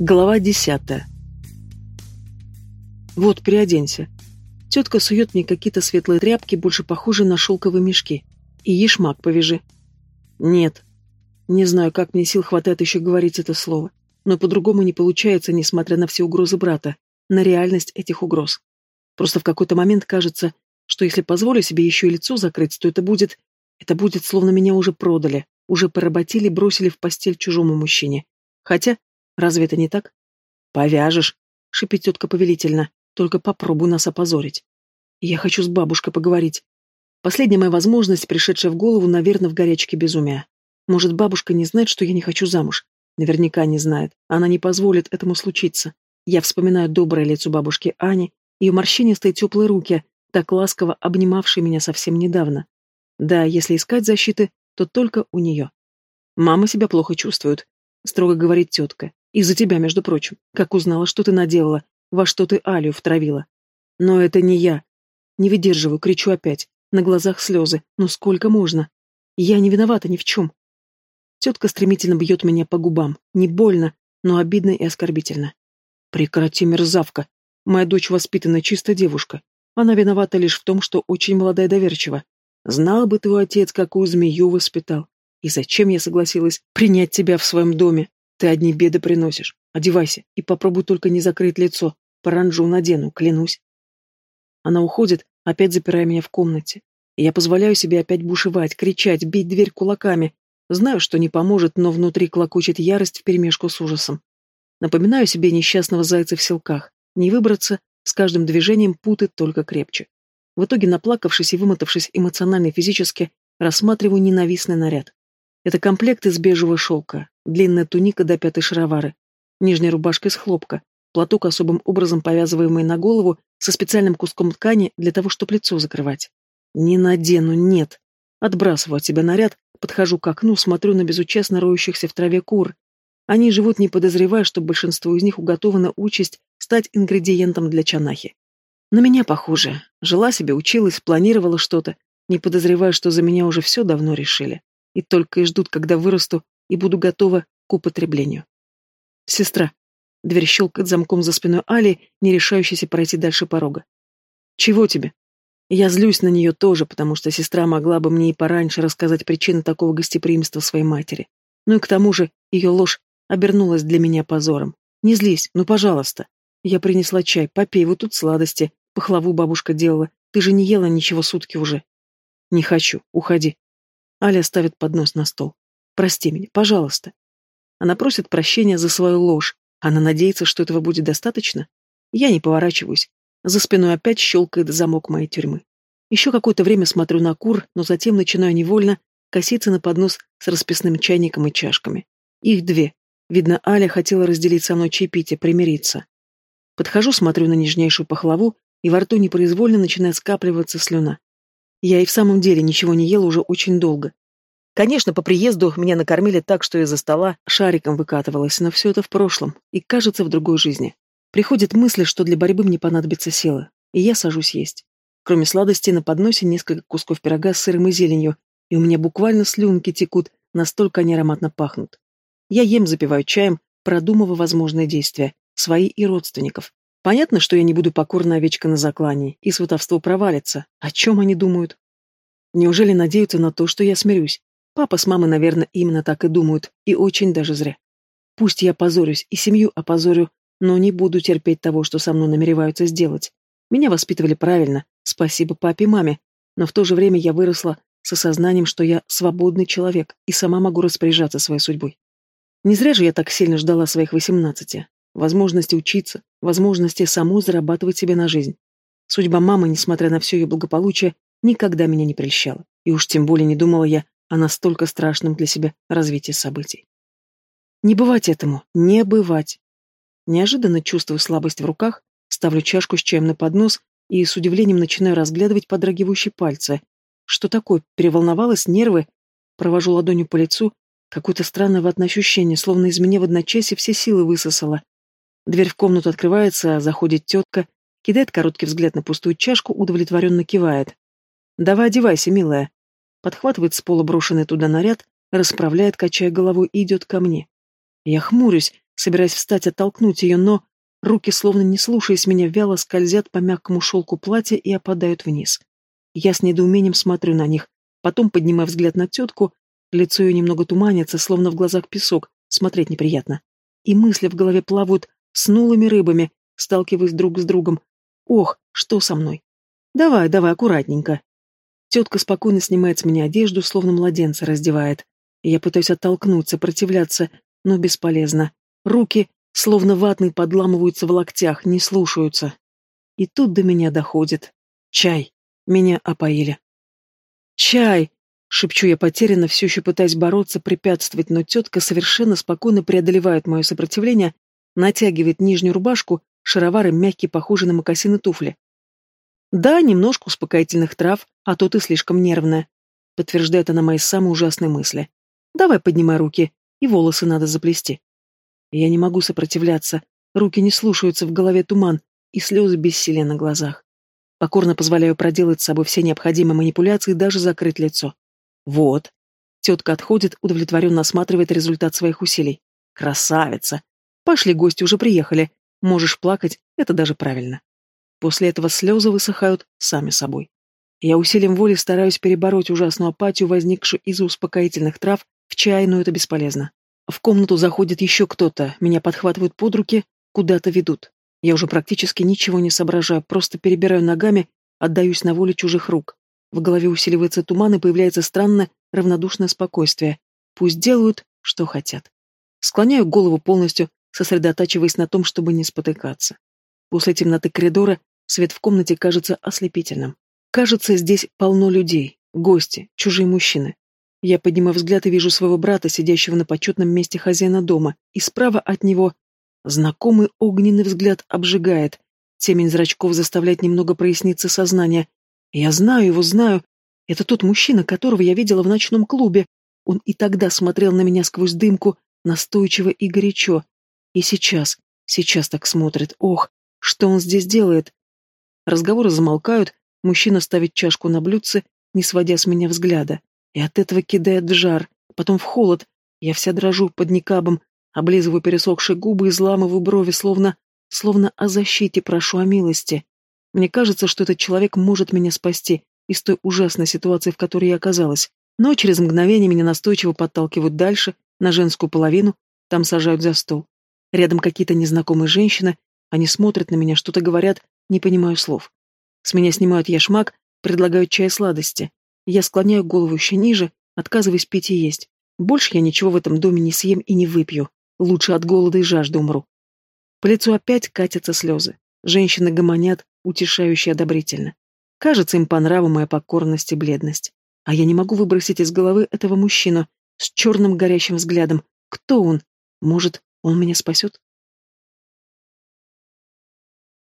Глава десятая. Вот, переоденься. Тетка сует мне какие-то светлые тряпки, больше похожие на шелковые мешки. И ешмак повяжи. Нет. Не знаю, как мне сил хватает еще говорить это слово. Но по-другому не получается, несмотря на все угрозы брата, на реальность этих угроз. Просто в какой-то момент кажется, что если позволю себе еще и лицо закрыть, то это будет... Это будет, словно меня уже продали, уже поработили бросили в постель чужому мужчине. Хотя, разве это не так? «Повяжешь», — шипит тетка повелительно, — «только попробуй нас опозорить». Я хочу с бабушкой поговорить. Последняя моя возможность, пришедшая в голову, наверное, в горячке безумия. Может, бабушка не знает, что я не хочу замуж? Наверняка не знает. Она не позволит этому случиться. Я вспоминаю доброе лицо бабушки Ани, ее морщинистые теплые руки, так ласково обнимавшие меня совсем недавно. Да, если искать защиты, то только у нее. Мама себя плохо чувствует, строго говорит тетка. Из-за тебя, между прочим. Как узнала, что ты наделала, во что ты Алию втравила. Но это не я. Не выдерживаю, кричу опять. На глазах слезы. Но сколько можно? Я не виновата ни в чем. Тетка стремительно бьет меня по губам. Не больно, но обидно и оскорбительно. Прекрати, мерзавка. Моя дочь воспитанная чистая девушка. Она виновата лишь в том, что очень молодая и доверчива. Знал бы твой отец, какую змею воспитал. И зачем я согласилась принять тебя в своем доме? Ты одни беды приносишь. Одевайся и попробуй только не закрыть лицо. Паранджу надену, клянусь. Она уходит, опять запирая меня в комнате. Я позволяю себе опять бушевать, кричать, бить дверь кулаками. Знаю, что не поможет, но внутри клокочет ярость вперемешку с ужасом. Напоминаю себе несчастного зайца в селках. Не выбраться, с каждым движением путы только крепче. В итоге, наплакавшись и вымотавшись эмоционально и физически, рассматриваю ненавистный наряд. Это комплект из бежевого шелка, длинная туника до пятой шаровары, нижняя рубашка из хлопка, платок особым образом повязываемый на голову со специальным куском ткани для того, чтобы лицо закрывать. Не надену, нет. Отбрасываю от себя наряд, подхожу к окну, смотрю на безучастно роющихся в траве кур. Они живут, не подозревая, что большинству из них уготована участь стать ингредиентом для чанахи. На меня похоже. Жила себе, училась, планировала что-то, не подозревая, что за меня уже все давно решили. И только и ждут, когда вырасту и буду готова к употреблению. Сестра, Дверь щелкает замком за спиной Али, не решающейся пройти дальше порога. «Чего тебе?» Я злюсь на нее тоже, потому что сестра могла бы мне и пораньше рассказать причины такого гостеприимства своей матери. Ну и к тому же ее ложь обернулась для меня позором. Не злись, ну пожалуйста. Я принесла чай, попей, вот тут сладости. Пахлаву бабушка делала. Ты же не ела ничего сутки уже. Не хочу, уходи. Аля ставит поднос на стол. Прости меня, пожалуйста. Она просит прощения за свою ложь, она надеется, что этого будет достаточно? Я не поворачиваюсь. За спиной опять щелкает замок моей тюрьмы. Еще какое-то время смотрю на кур, но затем начинаю невольно коситься на поднос с расписным чайником и чашками. Их две. Видно, Аля хотела разделить со мной чаепитие, примириться. Подхожу, смотрю на нежнейшую пахлаву, и во рту непроизвольно начинает скапливаться слюна. Я и в самом деле ничего не ела уже очень долго. Конечно, по приезду меня накормили так, что из-за стола шариком выкатывалось, но все это в прошлом и, кажется, в другой жизни. Приходит мысль, что для борьбы мне понадобится сила, и я сажусь есть. Кроме сладости, на подносе несколько кусков пирога с сыром и зеленью, и у меня буквально слюнки текут, настолько они ароматно пахнут. Я ем, запиваю чаем, продумывая возможные действия, свои и родственников. Понятно, что я не буду покорна овечка на заклании, и сватовство провалится. О чем они думают? Неужели надеются на то, что я смирюсь? Папа с мамой, наверное, именно так и думают, и очень даже зря. Пусть я позорюсь и семью опозорю, но не буду терпеть того, что со мной намереваются сделать. Меня воспитывали правильно, спасибо папе и маме, но в то же время я выросла с осознанием, что я свободный человек и сама могу распоряжаться своей судьбой. Не зря же я так сильно ждала своих восемнадцати. Возможности учиться, возможности самой зарабатывать себе на жизнь. Судьба мамы, несмотря на все ее благополучие, никогда меня не прельщала. И уж тем более не думала я о настолько страшном для себя развитии событий. Не бывать этому, не бывать. Неожиданно чувствую слабость в руках, ставлю чашку с чаем на поднос и с удивлением начинаю разглядывать подрагивающие пальцы. Что такое? Переволновалась, нервы? Провожу ладонью по лицу, какое-то странное ватное ощущение, словно из меня в одночасье все силы высосало. Дверь в комнату открывается, заходит тетка, кидает короткий взгляд на пустую чашку, удовлетворенно кивает. «Давай одевайся, милая», подхватывает с пола брошенный туда наряд, расправляет, качая головой и идет ко мне. Я хмурюсь, собираясь встать, оттолкнуть ее, но руки, словно не слушаясь меня, вяло скользят по мягкому шелку платья и опадают вниз. Я с недоумением смотрю на них, потом поднимаю взгляд на тетку, лицо ее немного туманится, словно в глазах песок, смотреть неприятно. И мысли в голове плавают с нулыми рыбами, сталкиваясь друг с другом. Ох, что со мной? Давай, давай, аккуратненько. Тетка спокойно снимает с меня одежду, словно младенца раздевает. Я пытаюсь оттолкнуть, сопротивляться, но бесполезно. Руки, словно ватные, подламываются в локтях, не слушаются. И тут до меня доходит. Чай. Меня опоили. «Чай!» — шепчу я потерянно, все еще пытаясь бороться, препятствовать, но тетка совершенно спокойно преодолевает мое сопротивление, натягивает нижнюю рубашку, шаровары мягкие, похожие на мокасины туфли. «Да, немножко успокоительных трав, а то ты слишком нервная», — подтверждает она мои самые ужасные мысли. «Давай поднимай руки, и волосы надо заплести». Я не могу сопротивляться, руки не слушаются, в голове туман, и слезы бессилия на глазах. Покорно позволяю проделать с собой все необходимые манипуляции и даже закрыть лицо. Вот. Тетка отходит, удовлетворенно осматривает результат своих усилий. Красавица. Пошли, гости уже приехали. Можешь плакать, это даже правильно. После этого слезы высыхают сами собой. Я усилием воли стараюсь перебороть ужасную апатию, возникшую из-за успокоительных трав, в чай, но это бесполезно. В комнату заходит еще кто-то, меня подхватывают под руки, куда-то ведут. Я уже практически ничего не соображаю, просто перебираю ногами, отдаюсь на волю чужих рук. В голове усиливается туман и появляется странное, равнодушное спокойствие. Пусть делают, что хотят. Склоняю голову полностью, сосредотачиваясь на том, чтобы не спотыкаться. После темноты коридора свет в комнате кажется ослепительным. Кажется, здесь полно людей, гости, чужие мужчины. Я поднимаю взгляд и вижу своего брата, сидящего на почетном месте хозяина дома, и справа от него знакомый огненный взгляд обжигает. Темень зрачков заставляет немного проясниться сознание. Я знаю его, знаю. Это тот мужчина, которого я видела в ночном клубе. Он и тогда смотрел на меня сквозь дымку, настойчиво и горячо. И сейчас, сейчас так смотрит. Ох, что он здесь делает? Разговоры замолкают, мужчина ставит чашку на блюдце, не сводя с меня взгляда. И от этого кидает в жар, потом в холод. Я вся дрожу под никабом, облизываю пересохшие губы и изламываю брови, словно... словно о защите прошу о милости. Мне кажется, что этот человек может меня спасти из той ужасной ситуации, в которой я оказалась. Но через мгновение меня настойчиво подталкивают дальше, на женскую половину, там сажают за стол. Рядом какие-то незнакомые женщины, они смотрят на меня, что-то говорят, не понимаю слов. С меня снимают яшмак, предлагают чай и сладости. Я склоняю голову еще ниже, отказываясь пить и есть. Больше я ничего в этом доме не съем и не выпью. Лучше от голода и жажды умру. По лицу опять катятся слезы. Женщины гомонят, утешающие одобрительно. Кажется, им по нраву моя покорность и бледность. А я не могу выбросить из головы этого мужчину с черным горящим взглядом. Кто он? Может, он меня спасет?